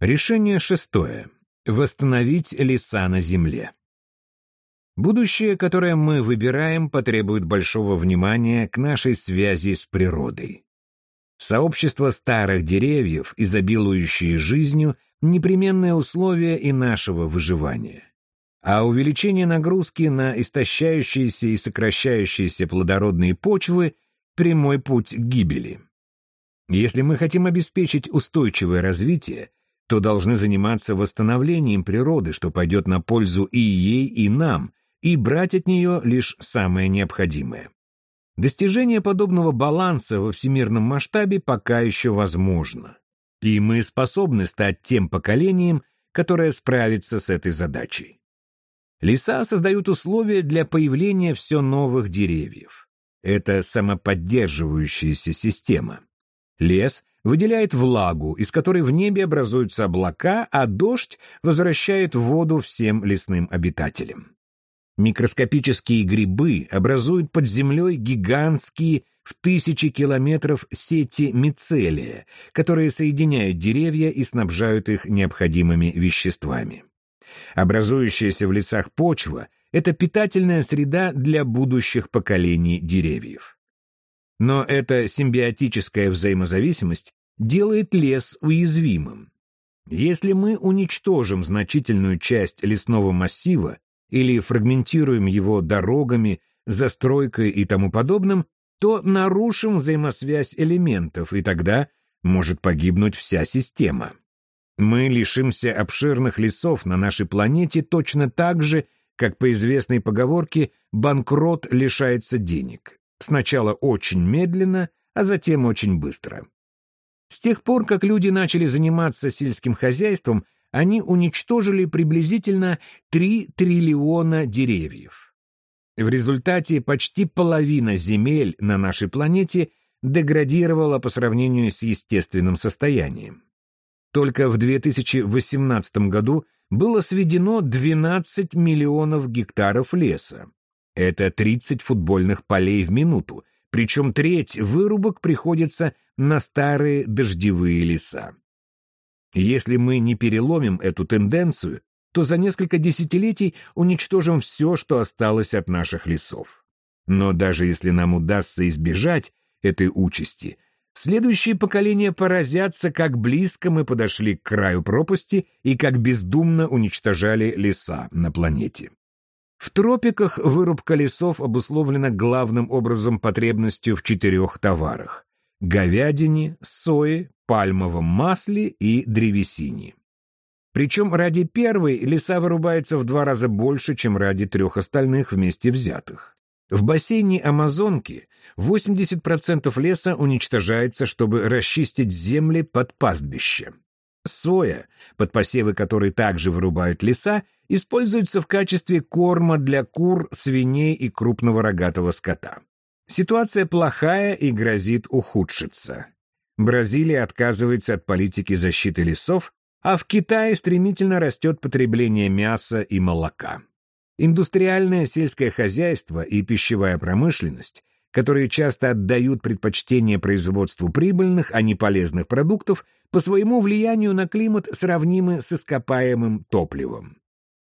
Решение шестое. Восстановить леса на Земле. Будущее, которое мы выбираем, потребует большого внимания к нашей связи с природой. Сообщество старых деревьев, изобилующие жизнью, непременное условие и нашего выживания. А увеличение нагрузки на истощающиеся и сокращающиеся плодородные почвы – прямой путь к гибели. Если мы хотим обеспечить устойчивое развитие, то должны заниматься восстановлением природы, что пойдет на пользу и ей, и нам, и брать от нее лишь самое необходимое. Достижение подобного баланса во всемирном масштабе пока еще возможно. И мы способны стать тем поколением, которое справится с этой задачей. Леса создают условия для появления все новых деревьев. Это самоподдерживающаяся система. Лес выделяет влагу, из которой в небе образуются облака, а дождь возвращает воду всем лесным обитателям. Микроскопические грибы образуют под землей гигантские в тысячи километров сети мицелия, которые соединяют деревья и снабжают их необходимыми веществами. Образующаяся в лесах почва — это питательная среда для будущих поколений деревьев. Но эта симбиотическая взаимозависимость делает лес уязвимым. Если мы уничтожим значительную часть лесного массива или фрагментируем его дорогами, застройкой и тому подобным, то нарушим взаимосвязь элементов, и тогда может погибнуть вся система. Мы лишимся обширных лесов на нашей планете точно так же, как по известной поговорке «банкрот лишается денег». Сначала очень медленно, а затем очень быстро. С тех пор, как люди начали заниматься сельским хозяйством, они уничтожили приблизительно 3 триллиона деревьев. В результате почти половина земель на нашей планете деградировала по сравнению с естественным состоянием. Только в 2018 году было сведено 12 миллионов гектаров леса. Это 30 футбольных полей в минуту, причем треть вырубок приходится на старые дождевые леса. Если мы не переломим эту тенденцию, то за несколько десятилетий уничтожим все, что осталось от наших лесов. Но даже если нам удастся избежать этой участи, следующие поколения поразятся, как близко мы подошли к краю пропасти и как бездумно уничтожали леса на планете. В тропиках вырубка лесов обусловлена главным образом потребностью в четырех товарах – говядине, сое, пальмовом масле и древесине. Причем ради первой леса вырубается в два раза больше, чем ради трех остальных вместе взятых. В бассейне Амазонки 80% леса уничтожается, чтобы расчистить земли под пастбище. Соя, под посевы которой также вырубают леса, используется в качестве корма для кур, свиней и крупного рогатого скота. Ситуация плохая и грозит ухудшиться. Бразилия отказывается от политики защиты лесов, а в Китае стремительно растет потребление мяса и молока. Индустриальное сельское хозяйство и пищевая промышленность которые часто отдают предпочтение производству прибыльных, а не полезных продуктов, по своему влиянию на климат сравнимы с ископаемым топливом.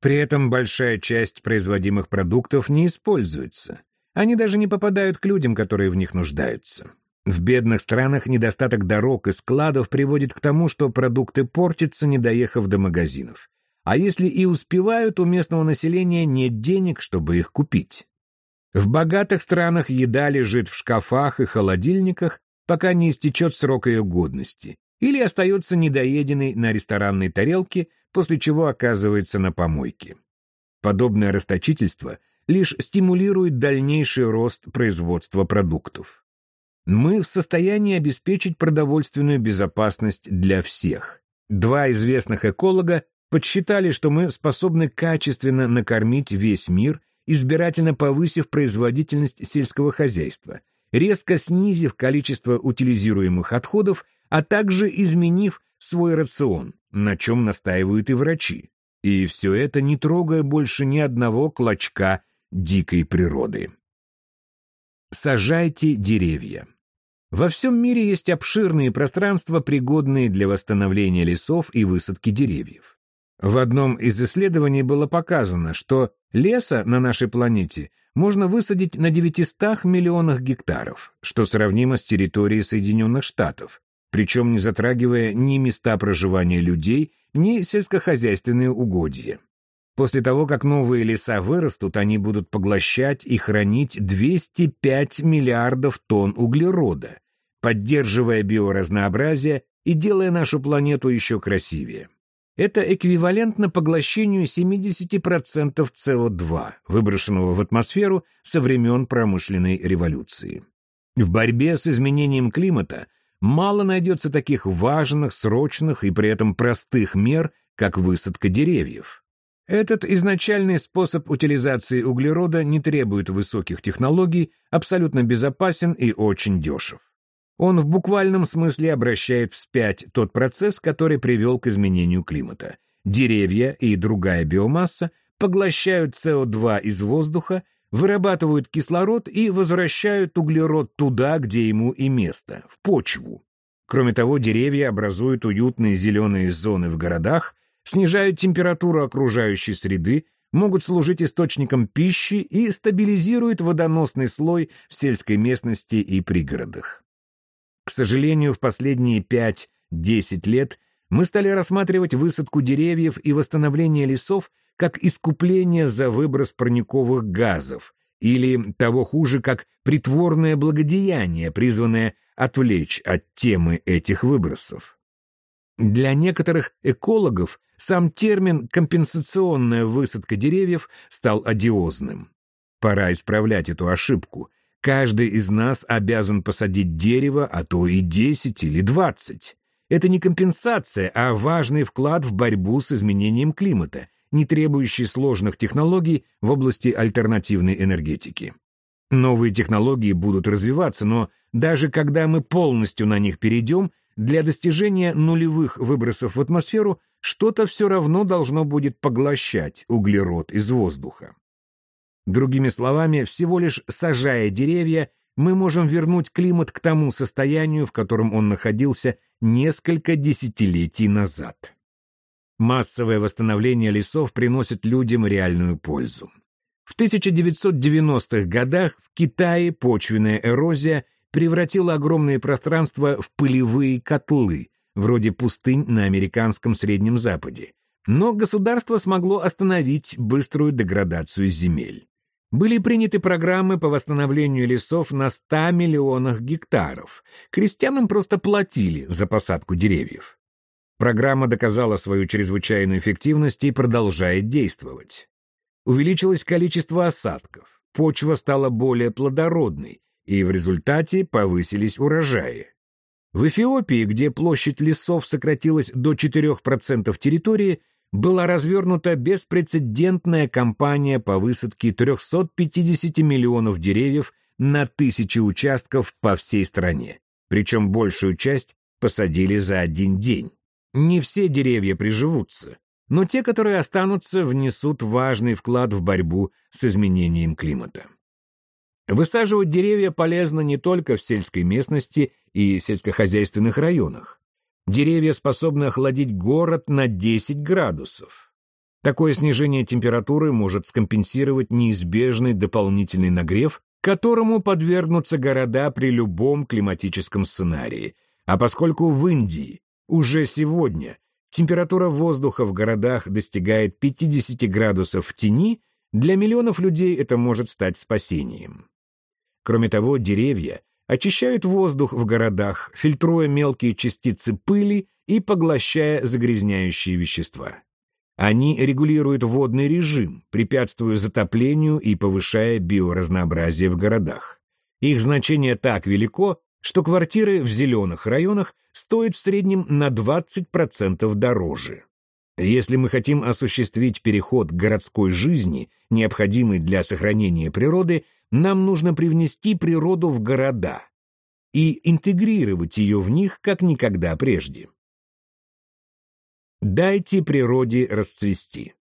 При этом большая часть производимых продуктов не используется. Они даже не попадают к людям, которые в них нуждаются. В бедных странах недостаток дорог и складов приводит к тому, что продукты портятся, не доехав до магазинов. А если и успевают, у местного населения нет денег, чтобы их купить. В богатых странах еда лежит в шкафах и холодильниках, пока не истечет срок ее годности, или остается недоеденной на ресторанной тарелке, после чего оказывается на помойке. Подобное расточительство лишь стимулирует дальнейший рост производства продуктов. Мы в состоянии обеспечить продовольственную безопасность для всех. Два известных эколога подсчитали, что мы способны качественно накормить весь мир избирательно повысив производительность сельского хозяйства, резко снизив количество утилизируемых отходов, а также изменив свой рацион, на чем настаивают и врачи. И все это не трогая больше ни одного клочка дикой природы. Сажайте деревья. Во всем мире есть обширные пространства, пригодные для восстановления лесов и высадки деревьев. В одном из исследований было показано, что леса на нашей планете можно высадить на 900 миллионах гектаров, что сравнимо с территорией Соединенных Штатов, причем не затрагивая ни места проживания людей, ни сельскохозяйственные угодья. После того, как новые леса вырастут, они будут поглощать и хранить 205 миллиардов тонн углерода, поддерживая биоразнообразие и делая нашу планету еще красивее. Это эквивалентно поглощению 70% СО2, выброшенного в атмосферу со времен промышленной революции. В борьбе с изменением климата мало найдется таких важных, срочных и при этом простых мер, как высадка деревьев. Этот изначальный способ утилизации углерода не требует высоких технологий, абсолютно безопасен и очень дешев. Он в буквальном смысле обращает вспять тот процесс, который привел к изменению климата. Деревья и другая биомасса поглощают СО2 из воздуха, вырабатывают кислород и возвращают углерод туда, где ему и место, в почву. Кроме того, деревья образуют уютные зеленые зоны в городах, снижают температуру окружающей среды, могут служить источником пищи и стабилизируют водоносный слой в сельской местности и пригородах. К сожалению, в последние 5-10 лет мы стали рассматривать высадку деревьев и восстановление лесов как искупление за выброс парниковых газов или, того хуже, как притворное благодеяние, призванное отвлечь от темы этих выбросов. Для некоторых экологов сам термин «компенсационная высадка деревьев» стал одиозным. Пора исправлять эту ошибку. Каждый из нас обязан посадить дерево, а то и 10 или 20. Это не компенсация, а важный вклад в борьбу с изменением климата, не требующий сложных технологий в области альтернативной энергетики. Новые технологии будут развиваться, но даже когда мы полностью на них перейдем, для достижения нулевых выбросов в атмосферу что-то все равно должно будет поглощать углерод из воздуха. Другими словами, всего лишь сажая деревья, мы можем вернуть климат к тому состоянию, в котором он находился несколько десятилетий назад. Массовое восстановление лесов приносит людям реальную пользу. В 1990-х годах в Китае почвенная эрозия превратила огромные пространства в пылевые котлы, вроде пустынь на американском Среднем Западе. Но государство смогло остановить быструю деградацию земель. Были приняты программы по восстановлению лесов на 100 миллионах гектаров. Крестьянам просто платили за посадку деревьев. Программа доказала свою чрезвычайную эффективность и продолжает действовать. Увеличилось количество осадков, почва стала более плодородной, и в результате повысились урожаи. В Эфиопии, где площадь лесов сократилась до 4% территории, была развернута беспрецедентная кампания по высадке 350 миллионов деревьев на тысячи участков по всей стране. Причем большую часть посадили за один день. Не все деревья приживутся, но те, которые останутся, внесут важный вклад в борьбу с изменением климата. Высаживать деревья полезно не только в сельской местности и сельскохозяйственных районах. Деревья способны охладить город на 10 градусов. Такое снижение температуры может скомпенсировать неизбежный дополнительный нагрев, которому подвергнутся города при любом климатическом сценарии. А поскольку в Индии уже сегодня температура воздуха в городах достигает 50 градусов в тени, для миллионов людей это может стать спасением. Кроме того, деревья очищают воздух в городах, фильтруя мелкие частицы пыли и поглощая загрязняющие вещества. Они регулируют водный режим, препятствуя затоплению и повышая биоразнообразие в городах. Их значение так велико, что квартиры в зеленых районах стоят в среднем на 20% дороже. Если мы хотим осуществить переход к городской жизни, необходимый для сохранения природы, нам нужно привнести природу в города и интегрировать ее в них как никогда прежде. Дайте природе расцвести.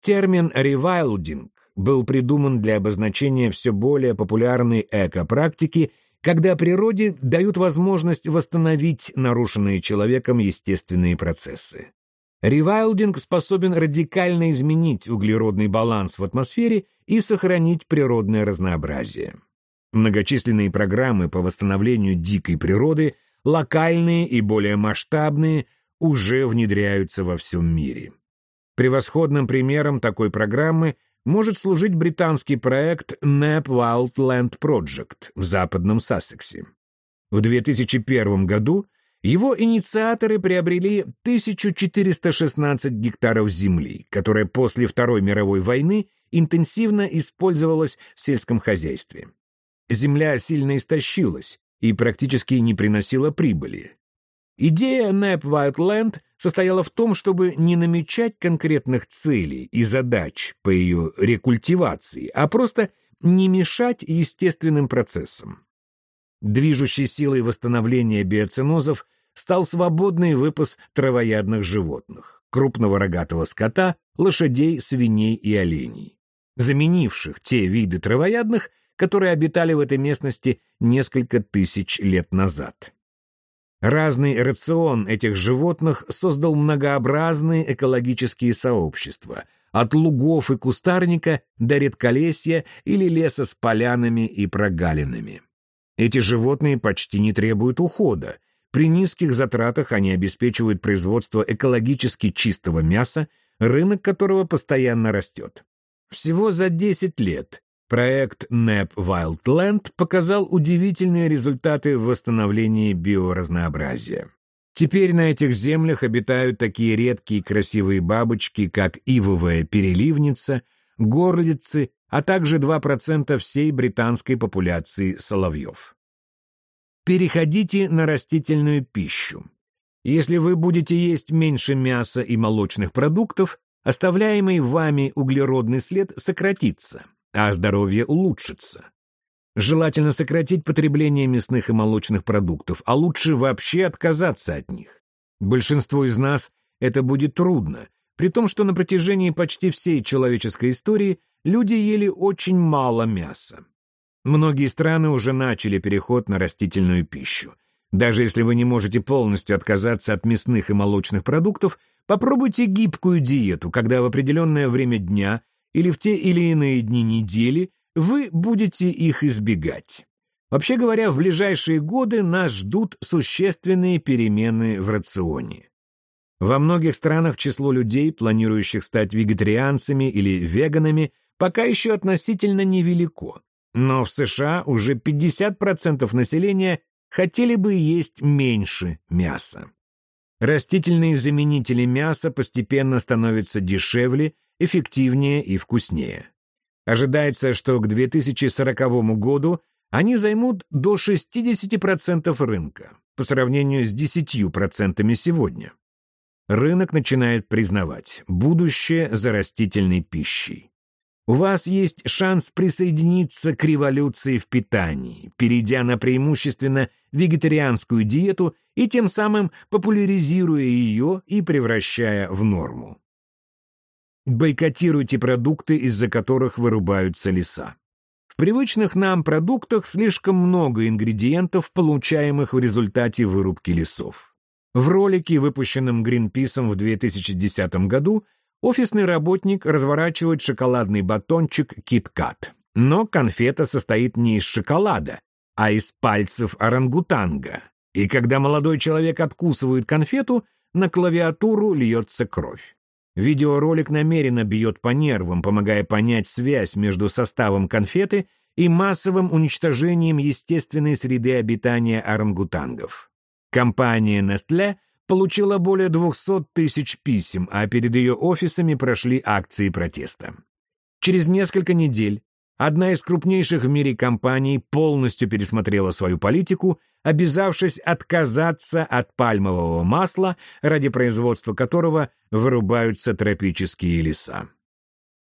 Термин «ревайлдинг» был придуман для обозначения все более популярной эко-практики, когда природе дают возможность восстановить нарушенные человеком естественные процессы. Ревайлдинг способен радикально изменить углеродный баланс в атмосфере и сохранить природное разнообразие. Многочисленные программы по восстановлению дикой природы, локальные и более масштабные, уже внедряются во всем мире. Превосходным примером такой программы может служить британский проект NAP Wildland Project в западном Сассексе. В 2001 году его инициаторы приобрели 1416 гектаров земли, которая после Второй мировой войны интенсивно использовалась в сельском хозяйстве. Земля сильно истощилась и практически не приносила прибыли. Идея NAP Wildland состояла в том, чтобы не намечать конкретных целей и задач по ее рекультивации, а просто не мешать естественным процессам. Движущей силой восстановления биоценозов стал свободный выпас травоядных животных, крупного рогатого скота, лошадей, свиней и оленей, заменивших те виды травоядных, которые обитали в этой местности несколько тысяч лет назад. Разный рацион этих животных создал многообразные экологические сообщества, от лугов и кустарника до редколесья или леса с полянами и прогалинами. Эти животные почти не требуют ухода. При низких затратах они обеспечивают производство экологически чистого мяса, рынок которого постоянно растет. Всего за 10 лет Проект NAP Wildland показал удивительные результаты в восстановлении биоразнообразия. Теперь на этих землях обитают такие редкие красивые бабочки, как ивовая переливница, горлицы, а также 2% всей британской популяции соловьев. Переходите на растительную пищу. Если вы будете есть меньше мяса и молочных продуктов, оставляемый вами углеродный след сократится – а здоровье улучшится. Желательно сократить потребление мясных и молочных продуктов, а лучше вообще отказаться от них. Большинству из нас это будет трудно, при том, что на протяжении почти всей человеческой истории люди ели очень мало мяса. Многие страны уже начали переход на растительную пищу. Даже если вы не можете полностью отказаться от мясных и молочных продуктов, попробуйте гибкую диету, когда в определенное время дня или в те или иные дни недели вы будете их избегать. Вообще говоря, в ближайшие годы нас ждут существенные перемены в рационе. Во многих странах число людей, планирующих стать вегетарианцами или веганами, пока еще относительно невелико. Но в США уже 50% населения хотели бы есть меньше мяса. Растительные заменители мяса постепенно становятся дешевле эффективнее и вкуснее. Ожидается, что к 2040 году они займут до 60% рынка, по сравнению с 10% сегодня. Рынок начинает признавать будущее за растительной пищей. У вас есть шанс присоединиться к революции в питании, перейдя на преимущественно вегетарианскую диету и тем самым популяризируя ее и превращая в норму. Бойкотируйте продукты, из-за которых вырубаются леса. В привычных нам продуктах слишком много ингредиентов, получаемых в результате вырубки лесов. В ролике, выпущенном Гринписом в 2010 году, офисный работник разворачивает шоколадный батончик KitKat. Но конфета состоит не из шоколада, а из пальцев орангутанга. И когда молодой человек откусывает конфету, на клавиатуру льется кровь. Видеоролик намеренно бьет по нервам, помогая понять связь между составом конфеты и массовым уничтожением естественной среды обитания орангутангов. Компания Nestle получила более 200 тысяч писем, а перед ее офисами прошли акции протеста. Через несколько недель одна из крупнейших в мире компаний полностью пересмотрела свою политику обязавшись отказаться от пальмового масла, ради производства которого вырубаются тропические леса.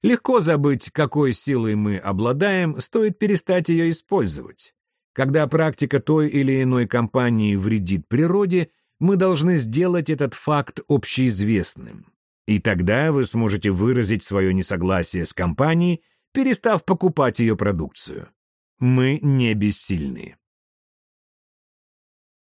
Легко забыть, какой силой мы обладаем, стоит перестать ее использовать. Когда практика той или иной компании вредит природе, мы должны сделать этот факт общеизвестным. И тогда вы сможете выразить свое несогласие с компанией, перестав покупать ее продукцию. Мы не бессильны.